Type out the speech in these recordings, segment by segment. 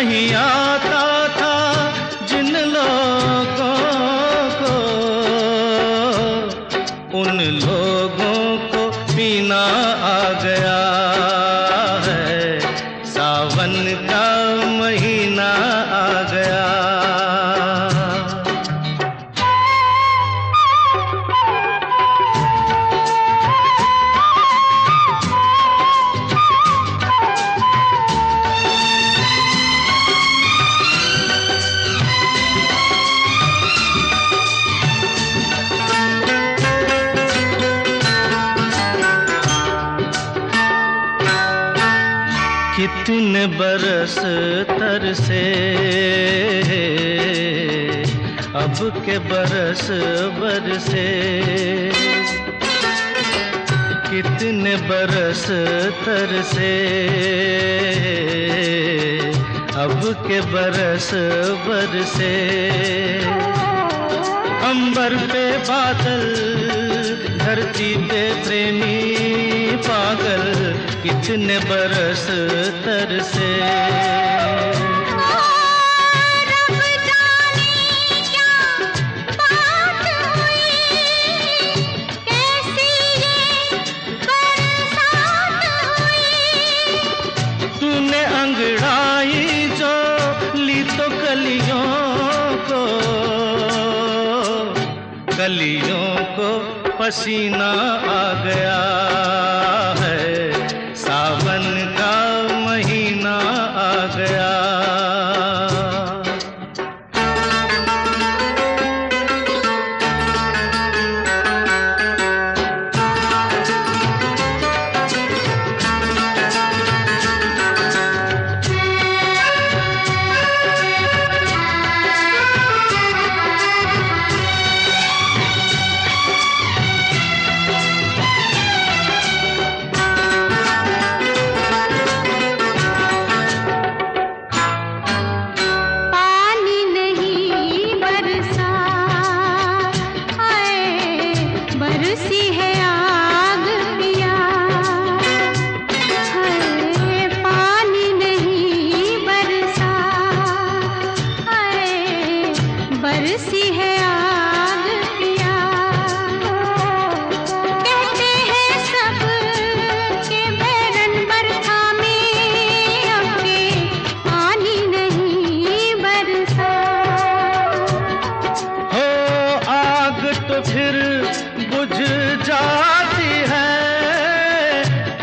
नहीं आता था जिन लोगों को। उन लोगों को पीना आ गया कितने बरस तरसे अब के बरस बरसे। कितने बरस तरसे अब के बरस बरसे। अंबर पे बादल, धरती पे प्रेमी। तो कलियों को कलियों को पसीना आ गया है।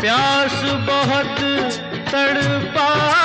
प्यास बहुत तड़पाती